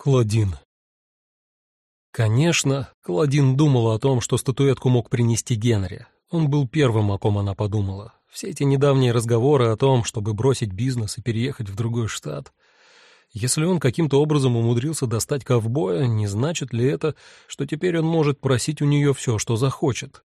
Клодин. Конечно, Клодин думала о том, что статуэтку мог принести Генри. Он был первым, о ком она подумала. Все эти недавние разговоры о том, чтобы бросить бизнес и переехать в другой штат. Если он каким-то образом умудрился достать ковбоя, не значит ли это, что теперь он может просить у нее все, что захочет?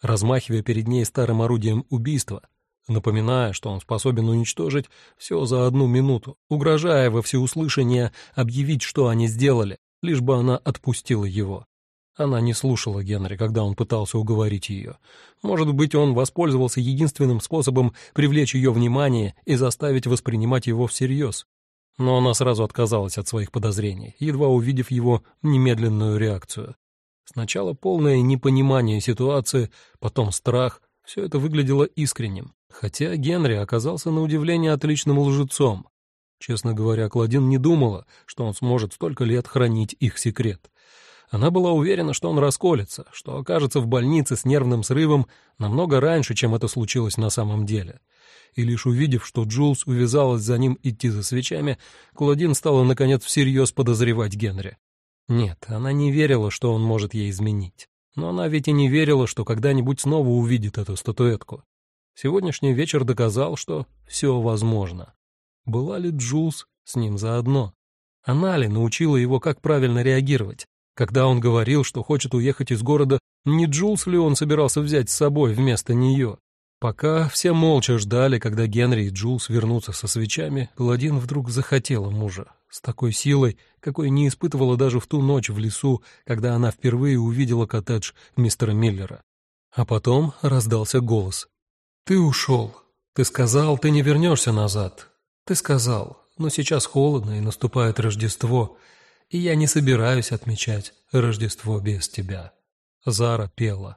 Размахивая перед ней старым орудием убийства, напоминая, что он способен уничтожить все за одну минуту, угрожая во всеуслышание объявить, что они сделали, лишь бы она отпустила его. Она не слушала Генри, когда он пытался уговорить ее. Может быть, он воспользовался единственным способом привлечь ее внимание и заставить воспринимать его всерьез. Но она сразу отказалась от своих подозрений, едва увидев его немедленную реакцию. Сначала полное непонимание ситуации, потом страх, все это выглядело искренним, хотя Генри оказался на удивление отличным лжецом. Честно говоря, Клодин не думала, что он сможет столько лет хранить их секрет. Она была уверена, что он расколется, что окажется в больнице с нервным срывом намного раньше, чем это случилось на самом деле. И лишь увидев, что Джулс увязалась за ним идти за свечами, Клодин стала, наконец, всерьез подозревать Генри. Нет, она не верила, что он может ей изменить. Но она ведь и не верила, что когда-нибудь снова увидит эту статуэтку. Сегодняшний вечер доказал, что все возможно. Была ли Джулс с ним заодно? Она ли научила его, как правильно реагировать? Когда он говорил, что хочет уехать из города, не Джулс ли он собирался взять с собой вместо нее? Пока все молча ждали, когда Генри и Джулс вернутся со свечами, Гладин вдруг захотела мужа. С такой силой, какой не испытывала даже в ту ночь в лесу, когда она впервые увидела коттедж мистера Миллера. А потом раздался голос. «Ты ушел. Ты сказал, ты не вернешься назад. Ты сказал, но сейчас холодно и наступает Рождество, и я не собираюсь отмечать Рождество без тебя». Зара пела.